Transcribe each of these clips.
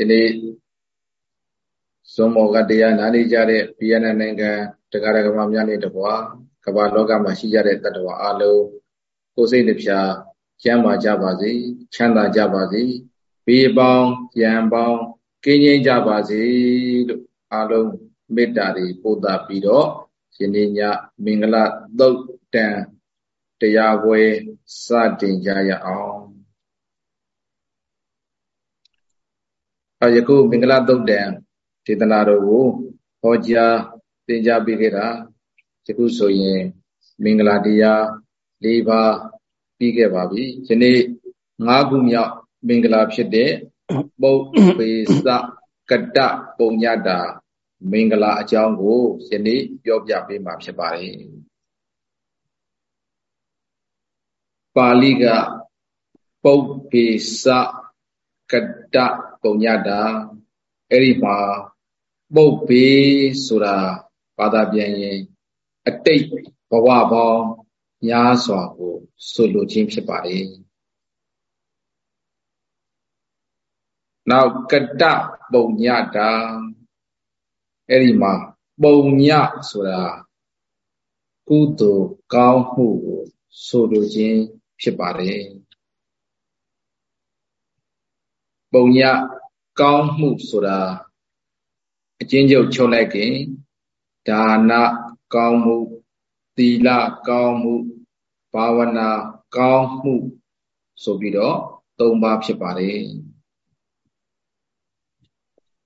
ဒီနေ့ဇွန်မောကတရားနားနေကြတဲ့ဗီယက်နမ်နိုင်ငံတရားဓမ္မများနဲ့တကွာကမ္ဘာလောကမှာရှိကြတဲ့တ attva အလုံးကိုယ်စိတ်နှပြကျမ်းမာကြပါစေချမ်းသာကြပါစေဘေးပေါင်းရန်ပေါင်းကင်းငြိမ်းကြပါစေလို့အလုံးမေတ္တာတွေပို့သပြီးတော့ယနေ့ညမင်္ဂလာသုတ်တံတရားပွဲစတင်ကြရအောင် အယခုမင်္ဂလာသုတ်တံဒေသနာတော်ကိုဟောကြားသင်ကြားပေးခဲ့တာယခုဆိုရင်မင်္ဂလာတရား၄ပါးပြီးခဲ့ပါပြီယနေ့၅ခုမြောက်မင်္ဂလာဖြစ်တဲ့ပုပ္ပေစကတပုံညတာမင်္ဂလာအကြောင်းကိုယနေ့ပြောပြပေးမှာဖြစ်ပါတယ်ပါဠိကပုပ္ပေစ ကတပုံညတာအဲ့ဒီမှာပုပ္ပေဆိုတာဘာသာပြန်ရင်အတိတ်ဘဝပေါင်းများစွာကိုဆိုလိုခြင်းဖြစ်ပါတယ်နောက်ကတပုံညတာအဲ့ဒီမှာပုံညဆိုတာကုသိုလ်ကောင်းမှုကိုဆိုလိုခြင်းဖြစ်ပါတယ် ပုံညကောင်းမှုဆိုတာအချင်းချုပ်ချုပ်လိုက်ခင်ဒါနကောင်းမှုသီလကောင်းမှုဘာဝနာကောင်းမှုဆိုပြီးတော့၃ပါးဖြစ်ပါတယ်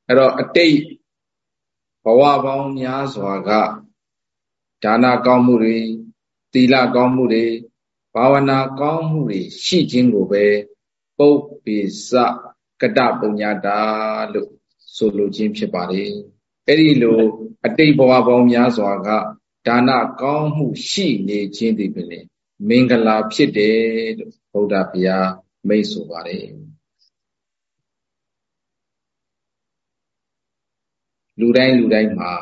အဲ့တော့အတိတ်ဘဝပေါင်းများစွာကဒါနကောင်းမှုတွေသီလကောင်းမှုတွေဘာဝနာကောင်းမှုတွေရှိခြင်းကိုပဲပုပ္ပိစ ကတပုံညာတာလို့ဆိုလိုခြင်းဖြစ်ပါတယ်အဲ့ဒီလိုအတိတ်ဘဝပေါင်းများစွာကဒါနကောင်းမှုရှိနေခြင်းဒီပင်မင်္ဂလာဖြစ်တယ်လို့ဘုရားဗျာမိတ်ဆိုပါတယ်လူတိုင်းလူတိုင်းမှာ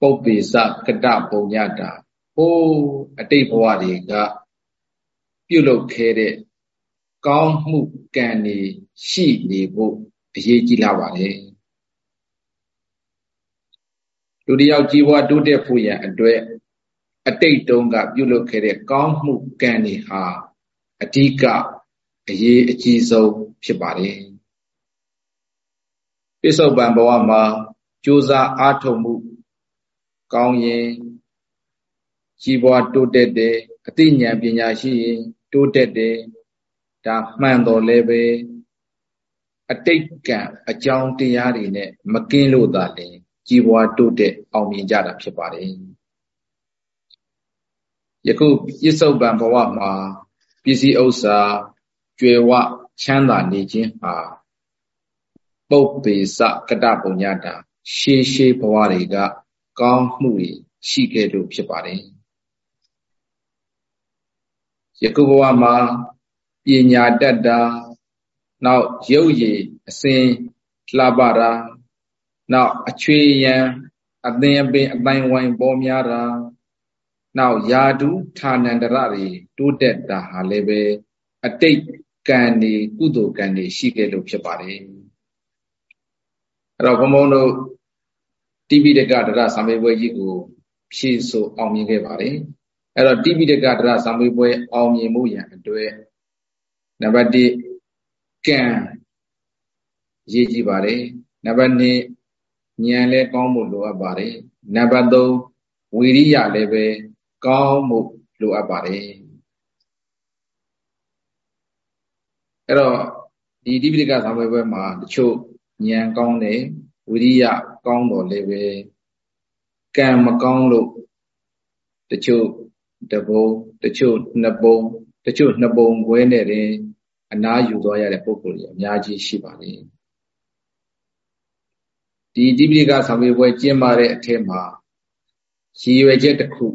ပုပ္ပေစကတပုံညတာဟိုးအတိတ်ဘဝတွေကပြုလုပ်ခဲ့တဲ့ ကောင်းမှုကံတွေရှိနေဖို့အရေးကြီးလာပါတယ်လူတယောက်ကြီးဘဝတိုးတက်ဖို့ရန်အတွက်အတိတ်တုန်းကပြုလုပ်ခဲ့တဲ့ကောင်းမှုကံတွေဟာအဓိကအရေးအကြီးဆုံးဖြစ်ပါတယ်ပိဿုပံဘဝမှာကြိုးစားအားထုတ်မှုကောင်းရင်ကြီးပွားတိုးတက်တယ်အသိဉာဏ်ပညာရှိရင်တိုးတက်တယ် ဒါမှန်တော်လည်းပဲအတိတ်ကံအကြောင်းတရားတွေနဲ့မကင်းလို့သာလျှင်ကြီးပွားတိုးတက်အောင်မြင်ကြတာဖြစ်ပါတယ်ယခုပြစ္ဆုတ်ပံဘဝမှာပစ္စည်းဥစ္စာကြွယ်ဝချမ်းသာနေခြင်းဟာပုပ္ပေစကတပုံညတာရှေးရှေးဘဝတွေက ကောင်းမှုတွေရှိခဲ့လို့ဖြစ်ပါတယ်ယခုဘဝမှာ ပညာတတ်တာနောက်ရုပ်ရည်အစဉ်လှပတာနောက်အချွေရန်အသင်အပင်အတိုင်းဝိုင်းပေါ်များတာနောက်ယာတုဌာနန္တရတွေတိုးတက်တာဟာလည်းပဲအတိတ်ကံတွေကုသိုလ်ကံတွေရှိခဲ့လို့ဖြစ်ပါတယ်အဲ့တော့ဘုံဘုံတို့တိပိတကဒရသံမေပွဲကြီးကို ဖြည့်ဆိုအောင်မြင်ခဲ့ပါတယ်အဲ့တော့တိပိတကဒရသံမေပွဲအောင်မြင်မှုရန်အတွက် နံပါတ်1ကံရေးကြည့်ပါတယ်နံပါတ်2ဉာဏ်လည်းကောင်းဖို့လိုအပ်ပါတယ်နံပါတ်3ဝီရိယလည်းပဲကောင်းမှုလိုအပ်ပါတယ်အဲ့တော့ဒီတိပိဋကသံဝေပွဲမှာတချို့ဉာဏ်ကောင်းတယ်ဝိရိယကောင်းတော်လည်းပဲကံမကောင်းလို့တချို့တပုံတချို့နှစ်ပုံတချို့နှစ်ပုံခွဲနဲ့တင် အနာယူသွားရတဲ့ပုံကိုယ်ကြီးအများကြီးရှိပါလေဒီတိပိဋကသံဝေပွဲကျင်းပတဲ့အထက်မှာရည်ရွယ်ချက်တစ်ခု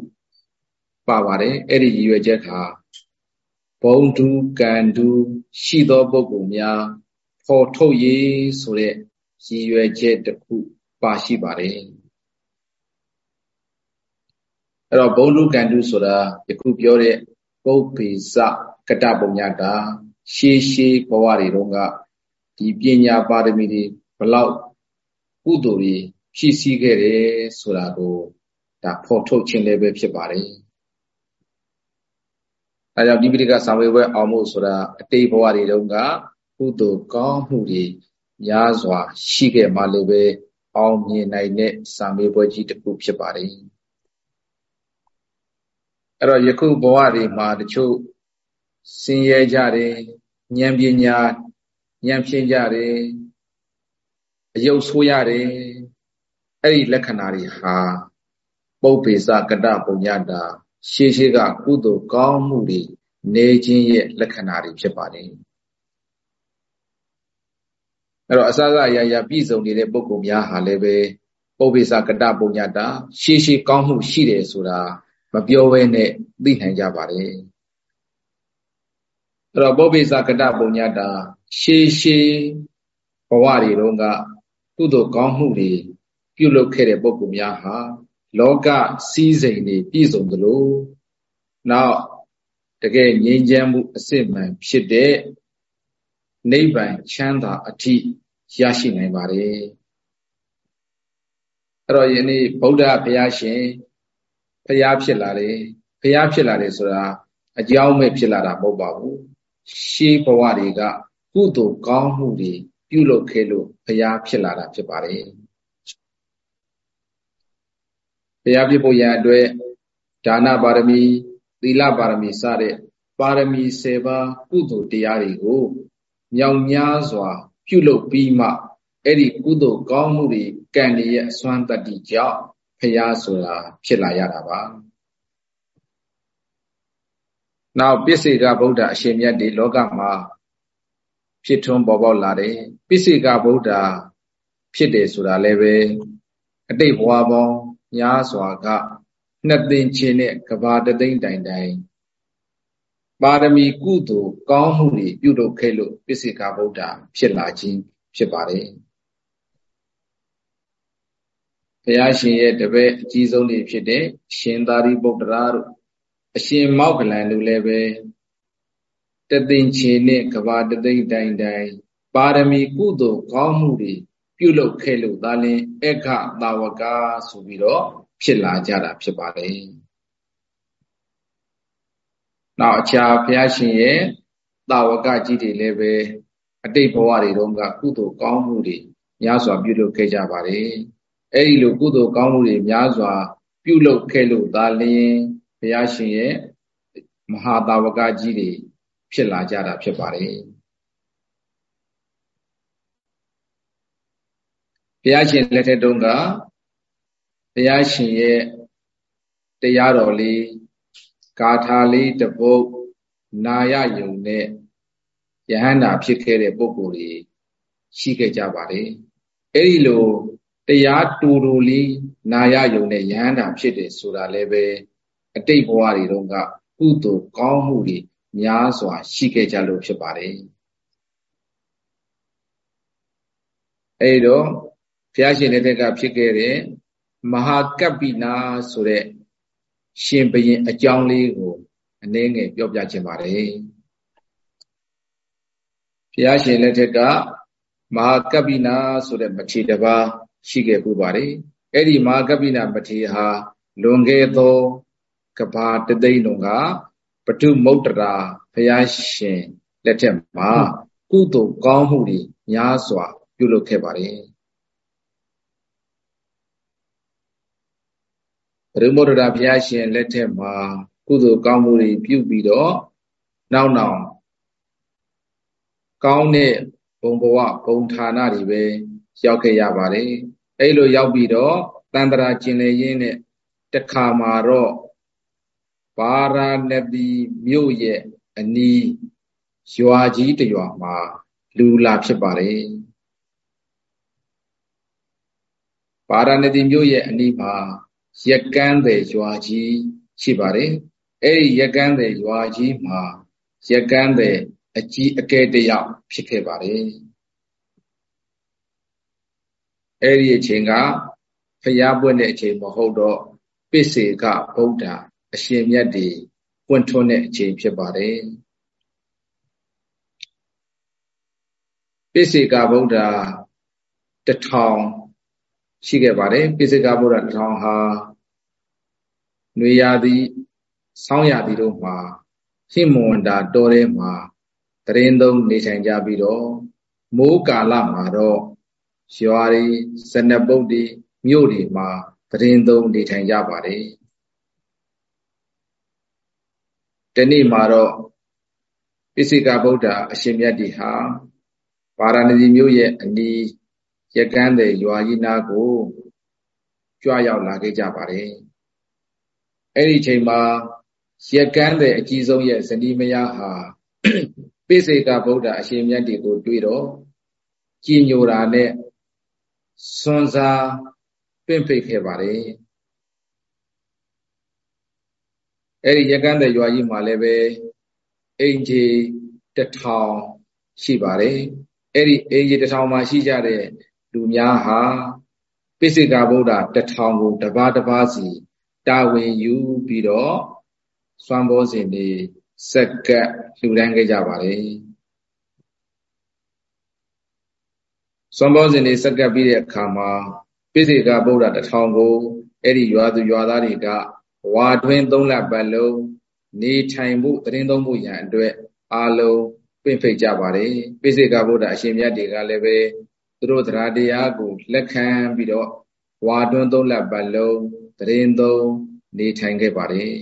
ပါပါတယ်အဲ့ဒီရည်ရွယ်ချက်ဟာဘုံတုကံတုရှိသောပုဂ္ဂိုလ်များဖော်ထုတ်ရေးဆိုတဲ့ရည်ရွယ်ချက်တစ်ခုပါရှိပါတယ်အဲ့တော့ဘုံတုကံတုဆိုတာယခုပြောတဲ့ပုပ္ပေစကတပုံညတာ ရှေးရှေးဘဝတွေတုန်းကဒီပညာပါရမီတွေဘလောက်ကုသိုလ်တွေဖြည့်ဆည်းခဲ့တယ်ဆိုတာကိုဒါဖော်ထုတ်ခြင်းလည်းပဲဖြစ်ပါတယ်။အဲကြောင့်ဒီပိဋကစာမေးပွဲအောင်မှုဆိုတာအတိတ်ဘဝတွေတုန်းကကုသိုလ်ကောင်းမှုတွေများစွာ ရှိခဲ့မှလည်းပဲအောင်မြင်နိုင်တဲ့စာမေးပွဲကြီးတစ်ခုဖြစ်ပါတယ်။အဲ့တော့ယခုဘဝတွေမှာတချို့ ဆင်းရဲကြတယ်ဉာဏ်ပညာဉာဏ်ဖြင့်ကြတယ်အယုတ်ဆိုးရတယ်အဲ့ဒီလက္ခဏာတွေဟာပုပ္ပေစကတပုံညတာရှေးရှေးကကုသိုလ်ကောင်းမှုတွေနေခြင်းရဲ့လက္ခဏာတွေဖြစ်ပါတယ်အဲ့တော့အစစအရာရာပြည့်စုံနေတဲ့ပုဂ္ဂိုလ်များဟာလည်းပဲပုပ္ပေစကတပုံညတာရှေးရှေးကောင်းမှုရှိတယ်ဆိုတာမပြောဘဲနဲ့သိနိုင်ကြပါတယ် အဲ့တော့ပုပ္ပိသကတပုံညတာရှေးရှေးဘဝတွေတုန်းကကုသိုလ်ကောင်းမှုတွေပြုလုပ်ခဲ့တဲ့ပုဂ္ဂိုလ်များဟာလောကစည်းစိမ်တွေပြည့်စုံသလိုနောက်တကယ်ငြိမ်းချမ်းမှုအစစ်မှန်ဖြစ်တဲ့နိဗ္ဗာန်ချမ်းသာအထိရရှိနိုင်ပါတယ်အဲ့တော့ယနေ့ဗုဒ္ဓဘုရားရှင်ဘုရားဖြစ်လာတယ်ဘုရားဖြစ်လာတယ်ဆိုတာအကြောင်းမဲ့ဖြစ်လာတာမဟုတ်ပါဘူး ရှေးဘဝတွေကကုသိုလ်ကောင်းမှုတွေပြုလုပ်ခဲ့လို့ဘုရားဖြစ်လာတာဖြစ်ပါတယ်ဘုရားဖြစ်ဖို့ရန်အတွက်ဒါနပါရမီသီလပါရမီစတဲ့ပါရမီ7ပါးကုသိုလ်တရားတွေကိုမြောင်များစွာ ပြုလုပ်ပြီးမှအဲ့ဒီကုသိုလ်ကောင်းမှုတွေကံရဲ့အစွမ်းတတ္တိကြောင့်ဘုရားဆိုတာဖြစ်လာရတာပါ နောက်ပစ္စေကဗုဒ္ဓအရှင်မြတ်ဒီလောကမှာဖြစ်ထွန်းပေါ်ပေါက်လာတယ်ပစ္စေကဗုဒ္ဓဖြစ်တယ်ဆိုတာလည်းပဲအတိတ်ဘဝပေါင်းများစွာကနှစ်သိင်ချင်းနဲ့ကဘာတသိမ့်တိုင်တိုင်ပါရမီကုသိုလ်ကောင်းမှုတွေပြုလုပ်ခဲ့လို့ပစ္စေကဗုဒ္ဓဖြစ်လာခြင်းဖြစ်ပါတယ်ဘုရားရှင်ရဲ့တပည့်အကြီးဆုံးတွေဖြစ်တဲ့ရှင်သာရိပုတ္တရာတို့ အရှင်မောက္ကလန်တို့လည်းပဲတသိင်ချေနဲ့ကဘာတသိမ့်တိုင်တိုင်ပါရမီကုသိုလ်ကောင်းမှုတွေပြုလုပ်ခဲ့လို့သာလင်အခသာဝကဆိုပြီးတော့ဖြစ်လာကြတာဖြစ်ပါတယ်။နောက်အခြားဘုရားရှင်ရဲ့သာဝကကြီးတွေလည်းပဲအတိတ်ဘဝတွေတုန်းကကုသိုလ်ကောင်းမှုတွေများစွာပြုလုပ်ခဲ့ကြပါတယ်။အဲဒီလိုကုသိုလ်ကောင်းမှုတွေများစွာပြုလုပ်ခဲ့လို့သာလျှင်ဘု ရားရှင်ရဲ့မဟာတာဝကကြီးတွေဖြစ်လာကြတာဖြစ်ပါတယ်ဘုရားရှင်လက်ထက်တုန်းကဘုရားရှင်ရဲ့တရားတော်လေးဂါထာလေးတပုတ်နာရယုံနဲ့ယဟန္တာဖြစ်ခဲ့တဲ့ပုဂ္ဂိုလ်တွေရှိခဲ့ကြပါတယ်အဲ့ဒီလိုတရားတူတူလေးနာရယုံနဲ့ယဟန္တာဖြစ်တယ်ဆိုတာလည်းပဲ အတိတ်ဘဝတွေတုန်းကကုသိုလ်ကောင်းမှုတွေများစွာရှိခဲ့ကြလို့ဖြစ်ပါတယ်အဲ့တော့ဘုရားရှင်လက်ထက်ကဖြစ်ခဲ့တဲ့မဟာကပ္ပိနာဆိုတဲ့ရှင်ဘရင်အကြောင်းလေးကိုအနည်းငယ်ပြောပြခြင်းပါတယ်ဘုရားရှင်လက်ထက်ကမဟာကပ္ပိနာဆိုတဲ့မထေရတစ်ပါးရှိခဲ့ပူပါတယ်အဲ့ဒီမဟာကပ္ပိနာမထေရဟာလွန်ခဲ့သော ကဘာတသိန်းလုံးကပထုမုတ်တရာဘုရားရှင်လက်ထက်မှာကုသိုလ်ကောင်းမှုတွေများစွာ ပြုလုပ်ခဲ့ပါတယ်ပရိမုဒ္ဒရာဘုရားရှင်လက်ထက်မှာကုသိုလ်ကောင်းမှုတွေပြုပြီးတော့နောက်နောက်ကောင်းတဲ့ဘုံဘဝဘုံဌာနတွေပဲရောက်ခဲ့ရပါတယ်အဲ့လိုရောက်ပြီးတော့တန်တရာကျင်လေရင်းနဲ့တခါမှာတော့ ပါရာဏသီမြို့ရဲ့အနီးရွာကြီးတရွာမှာလူလာဖြစ်ပါတယ်ပါရာဏသီမြို့ရဲ့အနီးမှာရက်ကန်းတဲ့ရွာကြီးရှိပါတယ်အဲ့ဒီရက်ကန်းတဲ့ရွာကြီးမှာရက်ကန်းတဲ့အကြီးအကဲတယောက်ဖြစ်ခဲ့ပါတယ်အဲ့ဒီအချိန်ကဖျားပွင့်တဲ့အချိန်မဟုတ်တော့ပိစေကဗုဒ္ဓ အရှင်မြတ်တွေပွင့်ထွန်းတဲ့အချိန်ဖြစ်ပါတယ်ပိစိကဗုဒ္ဓတထောင်ရှိခဲ့ပါတယ်ပိစိကဗုဒ္ဓတထောင်ဟာနွေရာသီဆောင်းရာသီတို့မှာဟိမဝန္တာတောထဲမှာတရင်သုံးနေထိုင်ကြပြီးတော့မိုးကာလမှာတော့ရွာတွေစနပုတ်တွေမြို့တွေမှာတရင်သုံးနေထိုင်ကြပါတယ် တနေ့မှာတော့ပိစိကဗုဒ္ဓအရှင်မြတ်ဒီဟာပါရဏသီမြို့ရဲ့အနီးရကန်းတဲ့ရွာကြီးနားကိုကြွရောက်လာခဲ့ကြပါတယ်အဲ့ဒီချိန်မှာရကန်းတဲ့အကြီးဆုံးရဲ့ဇနီးမယားဟာပိစိကဗုဒ္ဓအရှင်မြတ်ဒီကို တွေ့တော့ကြည်ညိုတာနဲ့စွန်စားပင့်ဖိတ်ခဲ့ပါတယ် အဲ့ဒီရကန်းတဲ့ရွာကြီးမှာလည်းပဲအင်ဂျီတထောင်ရှိပါတယ်အဲ့ဒီအင်ဂျီတထောင်မှာရှိကြတဲ့လူများဟာပိစိကဗုဒ္ဓတထောင်ကိုတပါးတပါးစီတာဝန်ယူပြီးတော့စွမ်းဘောစဉ်တွေစက်ကပ်လှူဒန်းခဲ့ကြပါတယ်စွမ်းဘောစဉ်တွေစက်ကပ်ပြီးတဲ့အခါမှာပိစိကဗုဒ္ဓတထောင်ကိုအဲ့ဒီရွာသူရွာသားတွေက ဝါတွင်းသုံးလပတ်လုံးနေထိုင်မှုတရင်သုံးမှုရန်အတွက်အာလုံးပင့်ဖိတ်ကြပါတယ်ပိစိကဗုဒ္ဓအရှင်မြတ်တွေကလည်းပဲသူတို့တရားတရားကိုလက်ခံပြီးတော့ဝါတွင်းသုံးလပတ်လုံးတရင်သုံးနေထိုင်ခဲ့ပါတယ်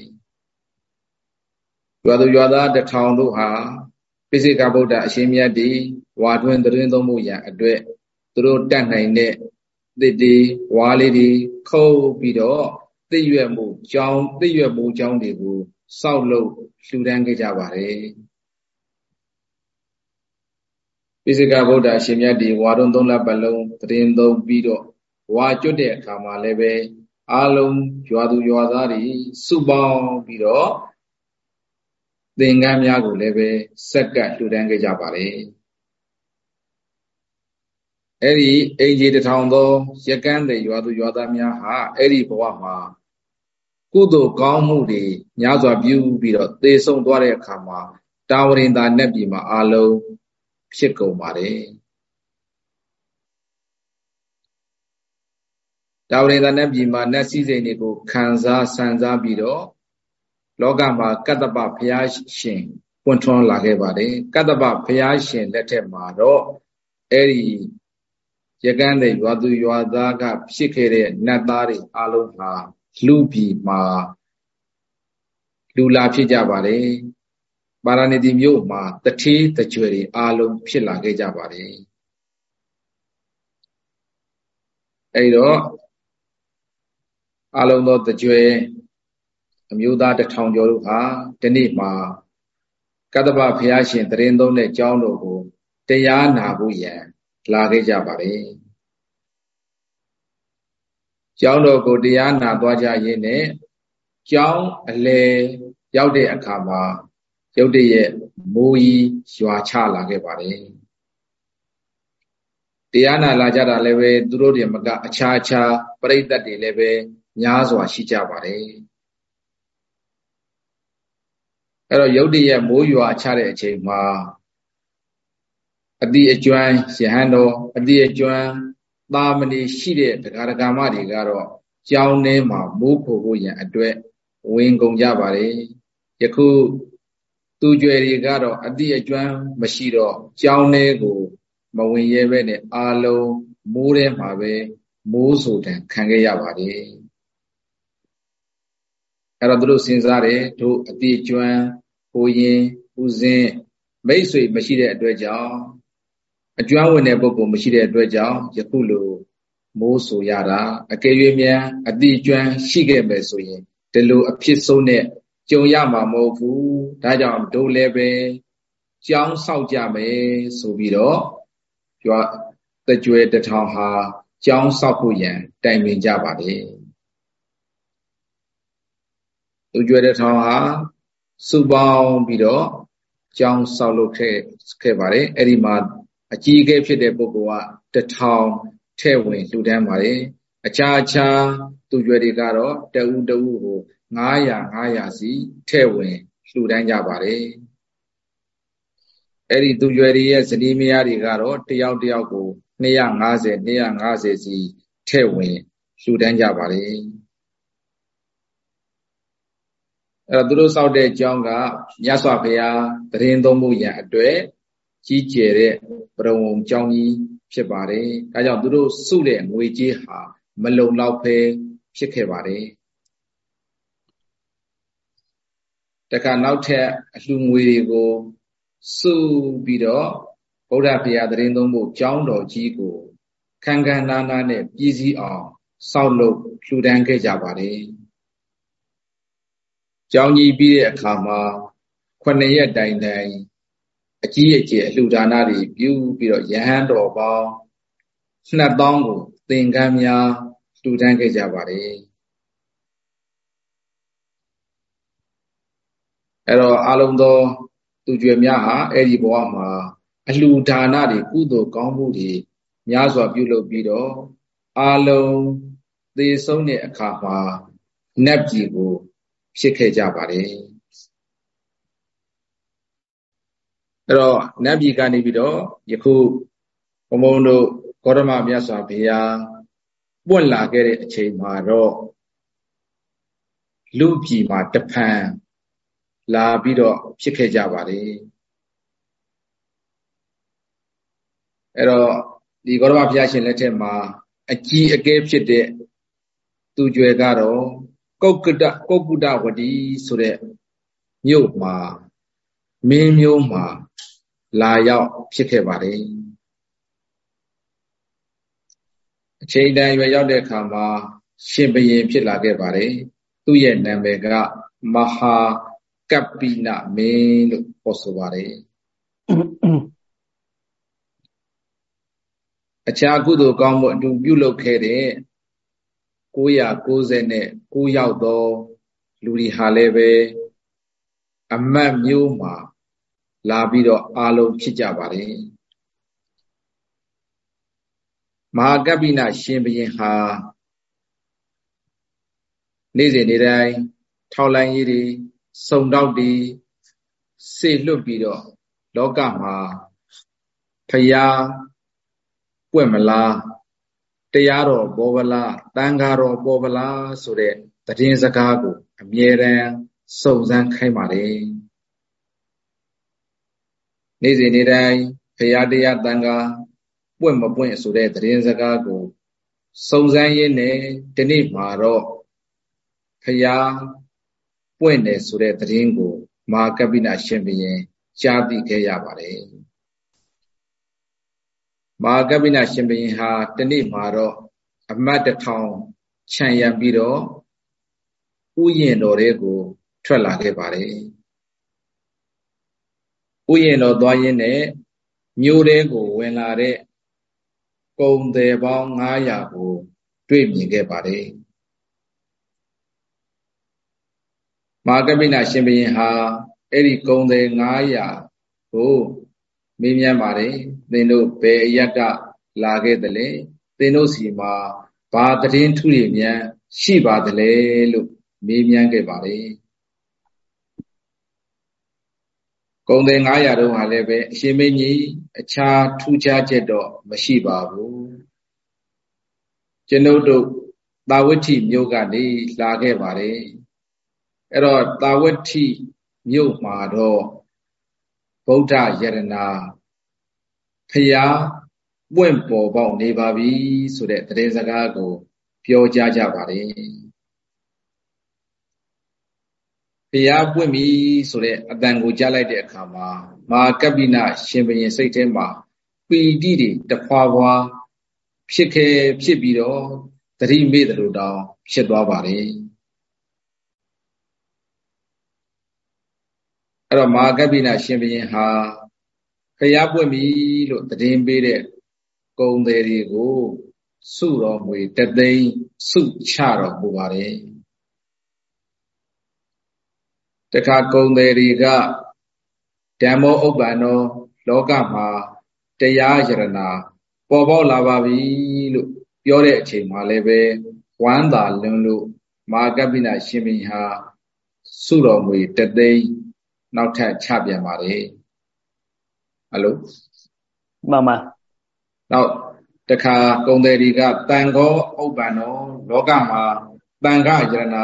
ရွာသူရွာသားတထောင်တို့ဟာပိစိကဗုဒ္ဓအရှင်မြတ်ဒီဝါတွင်းတရင်သုံးမှုရန်အတွက်သူတို့တတ်နိုင်တဲ့သစ်တီဝါလေးတွေခုတ်ပြီးတော့ သိရွက်မှုကြောင်းသိရွက်မှုကြောင်းတွေကိုစောက်လုပ်လှူဒန်းခဲ့ကြပါတယ်ပိစိကဗုဒ္ဓရှင်မြတ်ဒီဝါတွန်းသုံးလပတ်လုံးတရင်သုံးပြီးတော့ဝါကျွတ်တဲ့အခါမှာလည်းပဲအာလုံးရွာသူရွာသားတွေစုပေါင်းပြီးတော့သင်္ကန်းများကိုလည်းပဲစက်ကပ်လှူဒန်းခဲ့ကြပါတယ်အဲ့ဒီအိမ်ကြီးတထောင်သောရကန်းတဲ့ရွာသူရွာသားများဟာအဲ့ဒီဘဝမှာ ကုသိုလ်ကောင်းမှုတွေများစွာပြုပြီးတော့သေဆုံးသွားတဲ့အခါမှာတာဝရင်သာနတ်ပြည်မှာအာလုံးဖြစ်ကုန်ပါတယ်တာဝရင်သာနတ်ပြည်မှာနတ်စည်းစိမ်တွေကိုခံစားဆန်စားပြီးတော့လောကမှာကတ္တပဘုရားရှင်ပွင့်ထွန်းလာခဲ့ပါတယ်ကတ္တပဘုရားရှင်လက်ထက်မှာတော့အဲ့ဒီရကန်းတဲ့ရွာသူရွာသားကဖြစ်ခဲ့တဲ့နတ်သားတွေအလုံးဟာ လူပြည်မှာလူလာဖြစ်ကြပါတယ်ပါရဏသီမြို့မှာတထေးတကြွယ်တွေအလုံးဖြစ်လာခဲ့ကြပါတယ်အဲဒီတော့အလုံးသောတကြွယ်အမျိုးသားတထောင်ကျော်တို့ဟာဒီနေ့မှာကတ္တဗဘုရားရှင်တရင်သုံးတဲ့ကျောင်းတော်ကိုတရားနာဖို့ရန်လာခဲ့ကြပါတယ် ကျောင်းတော်ကိုတရားနာသွားကြရင်းနဲ့ကျောင်းအလယ်ရောက်တဲ့အခါမှာရုတ်တရက်မိုးကြီးရွာချလာခဲ့ပါတယ်တရားနာလာကြတာလည်းပဲသူတို့တွေမကအခြားအခြားပြိဿတ်တွေလည်းပဲများစွာရှိကြပါတယ်အဲ့တော့ရုတ်တရက်မိုးရွာချတဲ့အချိန်မှာအတိအကျွမ်းယဟန်တော်အတိအကျွမ်း သာမဏေရှိတဲ့ဒကာဒကာမတွေကတော့ကြောင်းထဲမှာမိုးခိုဖို့ရန်အတွက်ဝင်ကုန်ကြပါတယ်ယခုသူကြွယ်တွေကတော့အတိအကျွမ်းမရှိတော့ကြောင်းထဲကို မဝင်ရဲပဲနဲ့အာလုံးမိုးထဲမှာပဲမိုးဆိုတံခံခဲ့ရပါတယ်အဲ့တော့သူတို့စဉ်းစားတယ်တို့အတိအကျွမ်းဟိုရင်ဦးစင်းမိတ်ဆွေမရှိတဲ့အတွက်ကြောင့် အကျွမ်းဝင်တဲ့ပုဂ္ဂိုလ်မရှိတဲ့အတွက်ကြောင့်ယခုလိုမိုးဆိုရတာအကယ်၍မြန်အတိကျွမ်းရှိခဲ့မယ်ဆိုရင်ဒီလိုအဖြစ်ဆုံးနဲ့ကြုံရမှာမဟုတ်ဘူးဒါကြောင့်တို့လည်းပဲကြောင်းဆောက်ကြမယ်ဆိုပြီးတော့ကျွတ်တကြွယ်တထောင်ဟာကြောင်းဆောက်ဖို့ရန်တိုင်ပင်ကြပါတယ်သူကြွယ်တထောင်ဟာစုပေါင်းပြီးတော့ကြောင်းဆောက်လုပ်ခဲ့ခဲ့ပါတယ်အဲ့ဒီမှာ အကြီးအကဲဖြစ်တဲ့ပုဂ္ဂိုလ်ကတထောင်ထဲ့ဝင်လှူဒန်းပါတယ်အခြားအခြားသူကြွယ်တွေကတော့တဦးတဦးကို900 900စီထဲ့ဝင်လှူဒန်းကြပါတယ်အဲ့ဒီသူရွယ်တွေရဲ့ဇနီးမယားတွေကတော့တယောက်တယောက်ကို250 250စီထည့်ဝင်လှူဒန်းကြပါလေအဲ့တော့သူတို့စောက်တဲ့အကြောင်းကမြတ်စွာဘုရားတရင်သုံးမှုရန်အတွက် ကြီးကျယ်တဲ့ပရဝုံကြောင်းကြီးဖြစ်ပါတယ်။ဒါကြောင့်သူတို့စုတဲ့ငွေကြေးဟာမလုံလောက်ပဲဖြစ်ခဲ့ပါတယ်။တခါနောက်ထပ်အလှငွေတွေကိုစုပြီးတော့ဗုဒ္ဓဘုရားတရင်သုံးဖို့ကြောင်းတော်ကြီးကိုခန်းခန်းနားနားနဲ့ပြည်စည်းအောင်စောက်လုပ်လှူဒန်းခဲ့ကြပါတယ်။ကြောင်းကြီးပြီးတဲ့အခါမှာခုနှစ်ရက်တိုင်တိုင် အကြီးအကျယ်အလှူဒါနတွေပြုပြီးတော့ယဟန်တော်ပေါင်း2000ကိုသင်္ကန်းများလှူဒန်းခဲ့ကြပါတယ်အဲ့တော့အလုံးသောသူကြွယ်များဟာအဲ့ဒီဘဝမှာအလှူဒါနတွေကုသိုလ်ကောင်းမှုတွေများစွာပြုလုပ်ပြီးတော့အလုံးသေဆုံးတဲ့အခါမှာနတ်ပြည်ကိုဖြစ်ခဲ့ကြပါတယ် အဲ့တော့နတ်ပြည်ကနေပြီးတော့ယခုဘုံဘုံတို့ဂေါရမမြတ်စွာဘုရားပွင့်လာခဲ့တဲ့အချိန်မှာတော့လူပြည်မှာတဖန်လာပြီးတော့ဖြစ်ခဲ့ကြပါတယ်အဲ့တော့ဒီဂေါရမဘုရားရှင်လက်ထက်မှာအကြီးအကဲဖြစ်တဲ့သူကြွယ်ကတော့ကုတ်ကတကုတ်ကုတဝတီဆိုတဲ့မြို့မှာမင်းမျိုးမှာ လာရောက်ဖြစ်ခဲ့ပါတယ်အချိန်တိုင်းရွယ်ရောက်တဲ့အခါမှာရှင်ဘရင်ဖြစ်လာခဲ့ပါတယ်သူ့ရဲ့နာမည်ကမဟာကပ္ပိနမင်းလို့ခေါ်ဆိုပါတယ်အခြားကုသိုလ်ကောင်းမှုအတူပြုလုပ်ခဲ့တဲ့999ယောက်သောလူတွေဟာလည်းပဲအမတ်မျိုးမှာ လာပြီးတော့အာလုံးဖြစ်ကြပါတယ်မဟာကပ္ပိနရှင်ဘုရင်ဟာနေ့စဉ်နေ့တိုင်းထောက်လိုင်းကြီးတွေစုံတောက်တွေစေလွတ်ပြီးတော့လောကမှာဖျားပွင့်မလားတရားတော်ပေါ်ပလားတန်ခါတော်ပေါ်ပလားဆိုတဲ့တည်င်းစကားကို အမြဲတမ်းစုံစမ်းခိုင်းပါတယ် နေ့စဉ်နေ့တိုင်းဖရာတရားတန်ခါပွင့်မပွင့်ဆိုတဲ့တည်င်းစကားကိုစုံစမ်းရင်းနဲ့ဒီနေ့မှာတော့ဖရာပွင့်တယ်ဆိုတဲ့တည်င်းကိုမာကပိနရှင်ဘုရင်ကြားသိခဲ့ရပါတယ်မဟာကပိနရှင်ဘုရင်ဟာတနေ့မှာတော့အမတ်တထောင်ခြံရံပြီးတော့ဥယျင်တော်တွေကိုထွက်လာခဲ့ပါတယ် ဥယျင်တော်သွားရင်းနဲ့မြို့တဲကိုဝင်လာတဲ့ကုံတယ်ပေါင်း900ကို တွေ့မြင်ခဲ့ပါတယ်မာကပိနရှင်ဘုရင်ဟာအဲ့ဒီကုံတယ်900ကိုမေးမြန်းပါတယ်သင်တို့ဘယ်အရက်ကလာခဲ့သလဲသင်တို့စီမှာဘာတည်င်းထုတွေများရှိပါသလဲလို့မေးမြန်းခဲ့ပါတယ် ကုံတယ်900တုန်းဟာလည်းပဲအရှင်မင်းကြီးအခြားထူးခြားချက်တော့မရှိပါဘူးကျွန်ုပ်တို့တာဝတိမြို့ကနေလာခဲ့ပါတယ်အဲ့တော့တာဝတိမြို့မှာတော့ဗုဒ္ဓယရနာဖျားပွင့်ပေါ်ပေါက်နေပါပြီဆိုတဲ့တရေစကားကို ပြောကြားကြပါတယ် ဖျားပွင့်ပြီဆိုတဲ့အတန်ကိုကြားလိုက်တဲ့အခါမှာမာကပ္ပိနရှင်ဘရင်စိတ်ထဲမှာပီတိတွေတဖွာဖွာဖြစ်ခဲ့ဖြစ်ပြီးတော့သတိမေ့တယ်လို့တောင်ဖြစ်သွားပါတယ်အဲ့တော့မာကပ္ပိနရှင်ဘရင်ဟာဖျားပွင့်ပြီလို့တည်င်းပေးတဲ့ကုံတယ်တွေကိုစုတော်မူတသိန်းစုချတော်မူပါတယ် တခါကုံတယ်တွေကဓမ္မောဥပ္ပန္နောလောကမှာတရားယရနာပေါ်ပေါက်လာပါပြီလို့ပြောတဲ့အချိန်မှာလည်းပဲဝမ်းသာလွန်းလို့မာကပိနရှင်ဘုရင်ဟာစုတော်မူတသိန်းနောက်ထပ်ချပြန်ပါတယ်ဟယ်လိုမှန်ပါနောက်တခါကုံတယ်တွေကတန်ခောဥပ္ပန္နောလောကမှာတန်ခယရဏ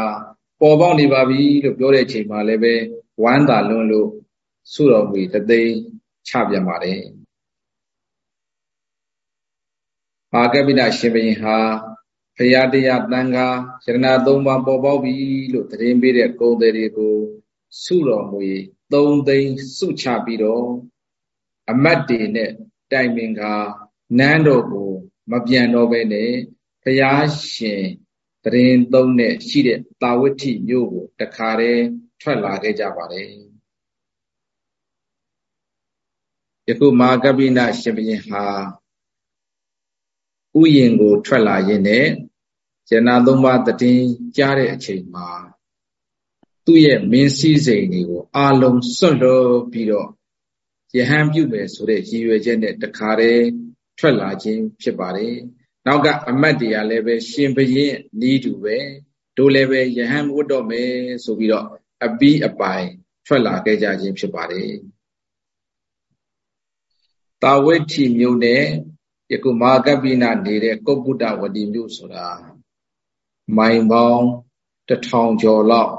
ပေါ်ပေါက်နေပါပြီလို့ပြောတဲ့အချိန်မှာလည်းပဲဝမ်းသာလွန်းလို့ဆုတော်မူတသိန်းချပြန်ပါတယ်မာကပိနရှင်ဘရင်ဟာဖရာတရားတန်ခါယရဏသုံးပါးပေါ်ပေါက်ပြီလို့သတင်းပေးတဲ့ကုံတယ်တွေကိုဆုတော်မူသုံးသိန်းဆုချပြီးတော့အမတ်တွေနဲ့တိုင်ပင်ခါနန်းတော်ကို မပြန်တော့ဘဲနဲ့ဘုရားရှင် တရင်သုံးနဲ့ရှိတဲ့တာဝတိမြို့ကိုတခါတည်းထွက်လာခဲ့ကြပါတယ်ယခုမာကပိနရှင်ဘုရင်ဟာဥယျင်ကိုထွက်လာရင်းနဲ့ဇဏသုံးပါးတည်ကြားတဲ့အချိန်မှာသူ့ရဲ့မင်းစည်းစိမ်တွေကိုအာလုံးစွန့်လို့ပြီးတော့ယဟန်ပြုမယ်ဆိုတဲ့ရည်ရွယ်ချက်နဲ့တခါတည်းထွက်လာခြင်းဖြစ်ပါတယ်။ နောက်ကအမတ်တွေကလည်းပဲရှင်ဘရင်နီးတူပဲတို့လည်းပဲယဟန်ဝတ်တော့မယ်ဆိုပြီးတော့အပီးအပိုင်ထွက်လာခဲ့ကြခြင်းဖြစ်ပါတယ်။တာဝိထီမြို့နဲ့ယခုမာကပိနနေတဲ့ကုပ္ပုတ္တဝတိမြို့ဆိုတာမိုင်ပေါင်းတထောင်ကျော်လောက်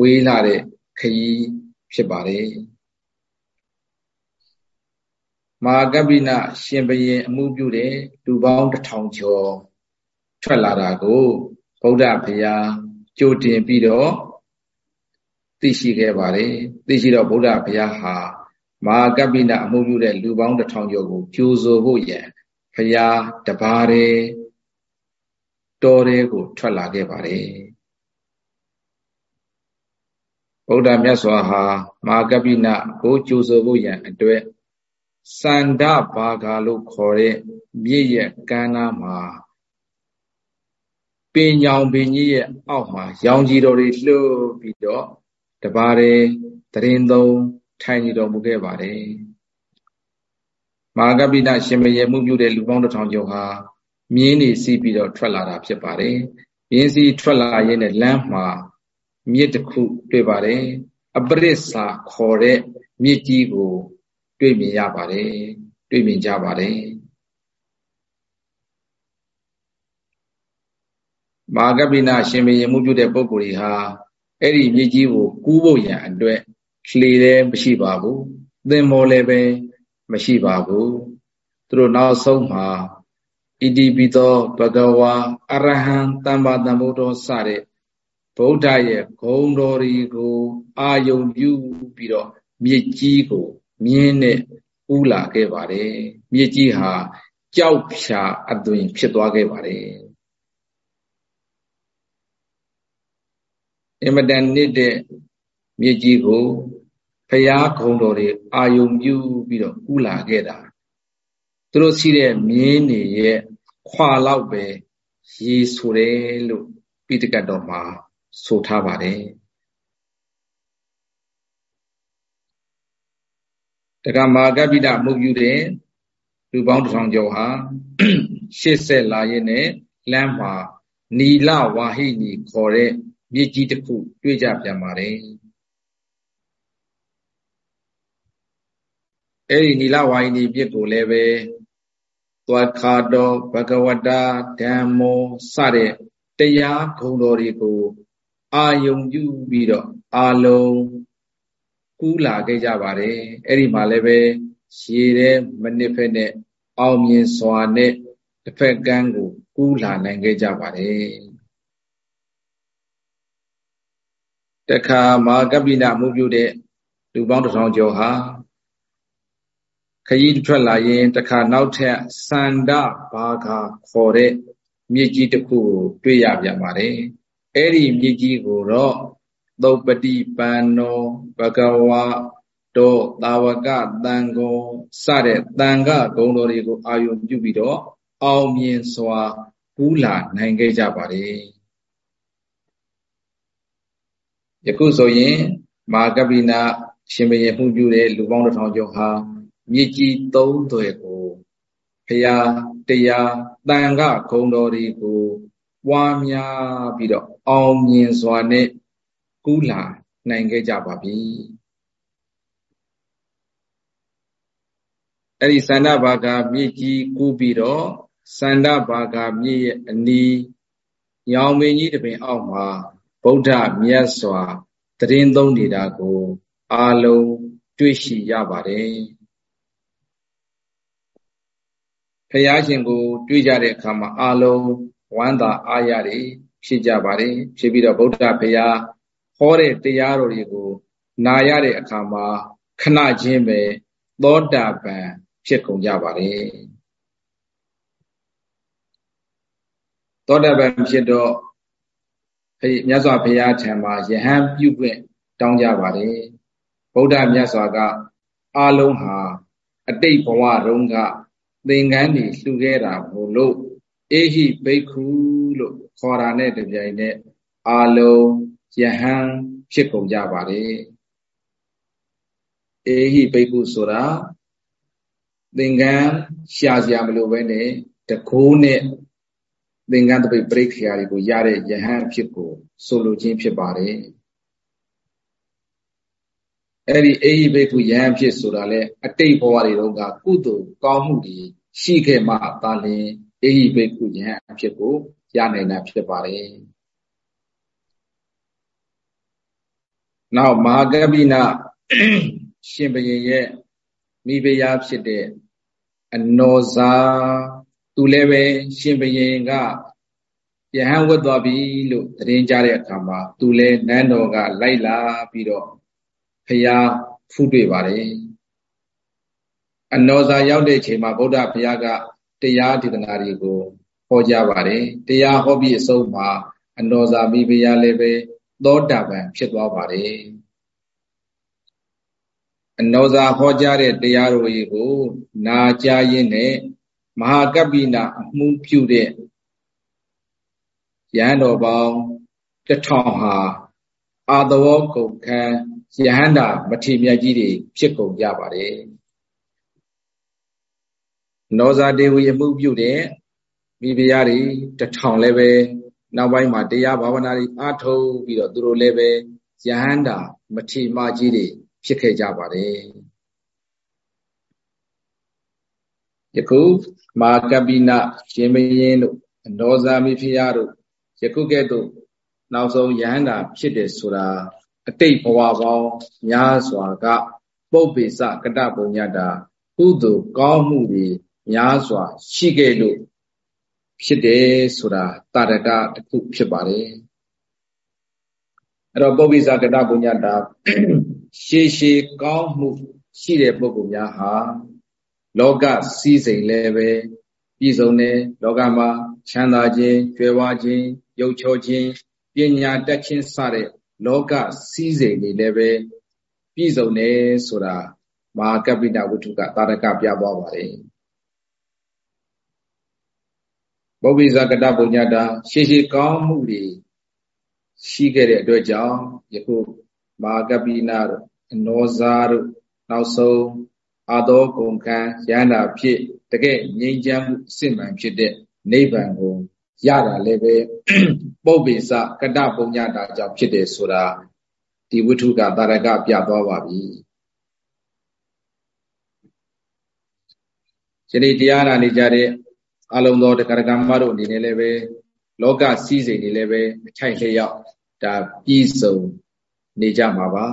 ဝေးလာတဲ့ခရီးဖြစ်ပါတယ်။ မဟာကပိနရှင်ဘရင်အမှုပြုတဲ့လူပေါင်းတစ်ထောင်ကျော်ထွက်လာတာကိုဗုဒ္ဓဘုရားကြိုတင်ပြီးတော့သိရှိခဲ့ပါတယ်သိရှိတော့ဗုဒ္ဓဘုရားဟာမဟာကပိနအမှုပြုတဲ့လူပေါင်းတစ်ထောင်ကျော်ကိုကြိုဆိုဖို့ရန်ဘုရားတပါးတည်းတော်တဲ့ကိုထွက်လာခဲ့ပါတယ်ဗုဒ္ဓမြတ်စွာဟာမဟာကပိနကိုကြိုဆိုဖို့ရန်အတွက် စန္ဒဘာဂါလို့ခေါ်တဲ့မြစ်ရဲ့ကမ်းနားမှာပင်ညောင်ပင်ကြီးရဲ့အောက်မှာရောင်ကြီးတော်တွေလှုပ်ပြီးတော့တပါးတဲ့တရင်သုံးထိုင်နေတော်မူခဲ့ပါတယ်မဟာကပိနရှင်မရေမှုပြုတဲ့လူပေါင်းတစ်ထောင်ကျော်ဟာမြင်းနေစီးပြီးတော့ထွက်လာတာဖြစ်ပါတယ်မြင်းစီးထွက်လာရင်းနဲ့လမ်းမှာမြစ်တစ်ခုတွေ့ပါတယ်အပရစ္ဆာခေါ်တဲ့မြစ်ကြီးကို တွေ့မြင်ရပါတယ်တွေ့မြင်ကြပါတယ်မာဂပိနာရှင်ဘရင်မှုပြုတဲ့ပုဂ္ဂိုလ်တွေဟာအဲ့ဒီမြေကြီးကိုကူးဖို့ရန်အတွက်လှေလည်းမရှိပါဘူးသင်္ဘောလည်းပဲမရှိပါဘူးသူတို့နောက်ဆုံးမှာဣတိပိသောဘဂဝါအရဟံတမ္ပါတမ္ဗုဒ္ဓစတဲ့ဗုဒ္ဓရဲ့ဂုဏ်တော်တွေကိုအာယုံပြုပြီးတော့မြေကြီးကို မြင်းနဲ့ဥလာခဲ့ပါတယ်မြစ်ကြီးဟာကြောက်ဖြာအသွင်ဖြစ်သွားခဲ့ပါတယ်အင်မတန်နစ်တဲ့မြစ်ကြီးကိုဖျားခုံတော်တွေအာယုံပြုပြီးတော့ဥလာခဲ့တာသူတို့ရှိတဲ့မြင်းတွေရဲ့ခွာလောက်ပဲရေဆိုတယ်လို့ပိဋကတ်တော်မှာဆိုထားပါတယ် က္ကမာကပိတမှုပြုတဲ့လူပေါင်းတစ်ထောင်ကျော်ဟာရှေ့ဆက်လာရင်းနဲ့လမ်းမှာနီလဝါဟိနီခေါ်တဲ့မြစ်ကြီးတစ်ခုတွေ့ကြပြန်ပါတယ်အဲ့ဒီနီလဝါဟိနီပြစ်ကိုလည်းပဲသွားခါတော်ဘဂဝတာဓမ္မောစတဲ့တရားဂုဏ်တော်တွေကိုအာယုံပြုပြီးတော့အာလုံး ကူးလာခဲ့ကြပါတယ်အဲ့ဒီမှာလည်းပဲရေတဲ့မနစ်ဖက်နဲ့အောင်မြင်စွာနဲ့တစ်ဖက်ကန်းကိုကူးလာနိုင်ခဲ့ကြပါတယ်တခါမာကပိနမှုပြုတဲ့လူပေါင်းတစ်ထောင်ကျော်ဟာခရီးထွက်လာရင်တခါနောက်ထပ်စန္ဒဘာဂါခေါ်တဲ့မြေကြီးတစ်ခုကိုတွေ့ရပြန်ပါတယ်အဲ့ဒီမြေကြီးကိုတော့ သုပတိပန္နောဘဂဝါတောတာဝကတန်ကောစတဲ့တန်ခဂုံတော်တွေကိုအာယုံပြုပြီးတော့အောင်မြင်စွာကူးလာနိုင်ခဲ့ကြပါတယ်ယခုဆိုရင်မာကပိနာရှင်ဘရင်မှုပြုတဲ့လူပေါင်းတစ်ထောင်ကျော်ဟာမြေကြီးသုံးသွယ်ကိုဖရာတရားတန်ခဂုံတော်တွေကိုပွားများပြီးတော့အောင်မြင်စွာနဲ့ ကူးလာနိုင်ခဲ့ကြပါပြီအဲ့ဒီစန္ဒဘာဂမြစ်ကြီးကူးပြီးတော့စန္ဒဘာဂမြစ်ရဲ့အနီးညောင်မင်းကြီးတပင်အောက်မှာဗုဒ္ဓမြတ်စွာတရင်သုံးနေတာကိုအာလုံးတွေ့ရှိရပါတယ်ဖရာရှင်ကိုတွေ့ကြတဲ့အခါမှာအာလုံးဝမ်းသာအားရတွေဖြစ်ကြပါတယ်ဖြစ်ပြီးတော့ဗုဒ္ဓဖရာ ဟောတဲ့တရားတော်တွေကိုနာရတဲ့အခါမှာခဏချင်းပဲသောတာပန်ဖြစ်ကုန်ကြပါတယ်သောတာပန်ဖြစ်တော့ဖေမြတ်စွာဘုရားထံမှာယဟန်ပြုခွင့်တောင်းကြပါတယ်ဗုဒ္ဓမြတ်စွာကအာလုံးဟာအတိတ်ဘဝတုန်းကသင်္ကန်းတွေလှူခဲ့တာမို့လို့အေဟိဘိက္ခုလို့ခေါ်တာနဲ့တပြိုင်နက်အာလုံး ယဟန်ဖြစ်ကုန်ကြပါတယ်အေဟိဘိက္ခုဆိုတာသင်္ကန်းရှာစရာမလိုပဲနဲ့တကိုးနဲ့သင်္ကန်းတပိတ်ပြိခရာတွေကိုရတဲ့ယဟန်အဖြစ်ကိုဆိုလိုခြင်းဖြစ်ပါတယ်အဲ့ဒီအေဟိဘိက္ခုယဟန်ဖြစ်ဆိုတာလေအတိတ်ဘဝတွေတုန်းကကုသိုလ်ကောင်းမှုတွေရှိခဲ့မှသာလျှင်အေဟိဘိက္ခုယဟန်အဖြစ်ကိုရနိုင်တာဖြစ်ပါတယ် နောက်မဟာကပိနရှင်ဘရင်ရဲ့မိဖုရားဖြစ်တဲ့အနောဇာသူလည်းပဲရှင်ဘရင်ကယဟန်ဝတ်သွားပြီလို့သတင်းကြတဲ့အခါမှာသူလည်းနန်းတော်ကလိုက်လာပြီးတော့ဖျားဖူးတွေ့ပါတယ်အနောဇာရောက်တဲ့ချိန်မှာဗုဒ္ဓဘုရားကတရားဒေသနာတွေကိုဟောကြားပါတယ်တရားဟောပြီးအဆုံးမှာအနောဇာမိဖုရားလည်းပဲ သောတာပန်ဖြစ်သွားပါတယ်အနောဇာဟောကြားတဲ့တရားတော်ကြီးကို နာကြားရင်းနဲ့မဟာကပ္ပိနာအမှုပြုတဲ့ရဟန်းတော်ပေါင်းတထောင်ဟာအာသဝကုန်ခံယဟန္တာမထေမြတ်ကြီးတွေဖြစ်ကုန်ကြပါတယ်နောဇာဒေဝီအမှုပြုတဲ့မိဖုရားတွေတထောင်လည်းပဲ နောက်ပိုင်းမှာတရားဘာဝနာတွေအားထုတ်ပြီးတော့သူတို့လည်းပဲယဟန္တာမထေမကြီးတွေဖြစ်ခဲ့ကြပါတယ်ယခုမာကပိနရှင်မင်းတို့အနောဇာမိဖုရားတို့ယခုကဲ့သို့နောက်ဆုံးယဟန္တာဖြစ်တယ်ဆိုတာအတိတ်ဘဝပေါင်းများစွာကပုပ္ပေစကတပုံညတာကုသိုလ်ကောင်းမှုတွေများစွာရှိခဲ့လို့ ဖြစ်တယ်ဆိုတာတာရကတစ်ခုဖြစ်ပါတယ်အဲ့တော့ပုပ္ပိစကတပုံညတာရှေးရှေးကောင်းမှုရှိတဲ့ပုဂ္ဂိုလ်များဟာလောကစည်းစိမ်လည်းပဲပြည့်စုံတယ်လောကမှာချမ်းသာခြင်းကြွယ်ဝခြင်းရုပ်ချောခြင်းပညာတတ်ခြင်းစတဲ့လောကစည်းစိမ်တွေလည်းပဲပြည့်စုံတယ်ဆိုတာမဟာကပိတဝတ္ထုကတာရကပြသွားပါတယ် ပုဗ္ဗိဇကတပုညတာရှေးရှေးကောင်းမှုတွေရှိခဲ့တဲ့အတွက်ကြောင့်ယခုမဟာကပိနာတို့အနောဇာတို့နောက်ဆုံးအာသောကုန်ခံရဟန္တာဖြစ်တကယ်ငြိမ်းချမ်းမှုအစစ်မှန်ဖြစ်တဲ့နိဗ္ဗာန်ကိုရတာလည်းပဲပုပ္ပေစကတပုံညတာကြောင့်ဖြစ်တယ်ဆိုတာဒီဝိထုကတာရကပြသွားပါပြီယနေ့တရားနာနေကြတဲ့ အလုံးသောတရားကမ္မတို့အနေနဲ့လည်းပဲလောကစည်းစိမ်တွေလည်းပဲအထိုက်လျောက်ဒါပြည်စုံနေကြမှာပါ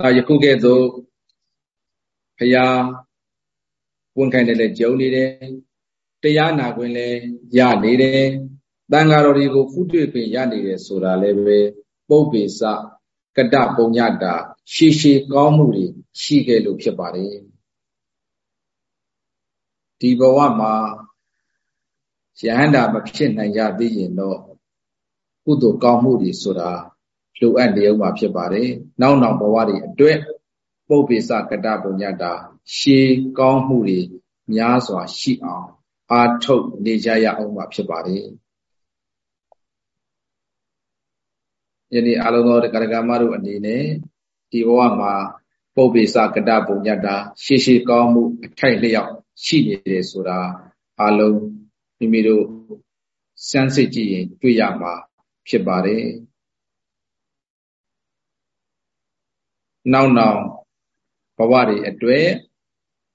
အဲယခုကဲ့သို့ဖရာဝန်ခံတယ်လည်းကြုံနေတယ်တရားနာခွင့်လည်းရနေတယ်တန်ဃာတော်တွေကိုဖူးတွေ့ခွင့်ရနေတယ်ဆိုတာလည်းပဲပုပ္ပေစကတပုံညတာရှေရှေကောင်းမှုတွေရှိခဲ့လို့ဖြစ်ပါတယ်ဒီဘဝမှာ ယဟန္တာမဖြစ်နိုင်ကြသေးရင်တော့ကုသိုလ်ကောင်းမှုတွေဆိုတာလိုအပ်နေအောင်မှာဖြစ်ပါတယ်နောက်နောက်ဘဝတွေအတွက်ပုပ္ပေစကတပုံညတာရှေကောင်းမှုတွေများစွာရှိအောင်အာထုတ်နေကြရအောင်မှာဖြစ်ပါတယ်ယနေ့အလုံးသောကရကမတို့အနေနဲ့ဒီဘဝမှာပုပ္ပေစကတပုံညတာရှေရှေကောင်းမှုအထိုက်လျောက်ရှိနေတယ်ဆိုတာအလုံး မိမိတို့စမ်းစစ်ကြည့်ရင်တွေ့ရမှာဖြစ်ပါတယ်နောက်နောက်ဘဝတွေအတွေ့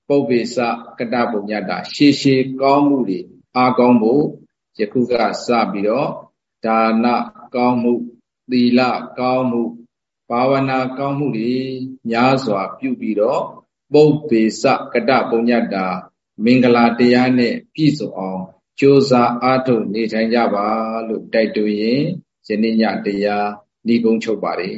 ပုပ္ပေစကတပုံညတာရှေရှေကောင်းမှုတွေအားကောင်းဖို့ယခုကစပြီးတော့ဒါနကောင်းမှုသီလကောင်းမှုဘာဝနာကောင်းမှုတွေများစွာပြုပြီးတော့ပုပ္ပေစကတပုံညတာမင်္ဂလာတရားနဲ့ပြည့်စုံအောင် ကြိုးစားအားထုတ်နေထိုင်ကြပါလို့တိုက်တွန်းရင်ယနေ့ညတရားဤကုန်းချုပ်ပါတယ်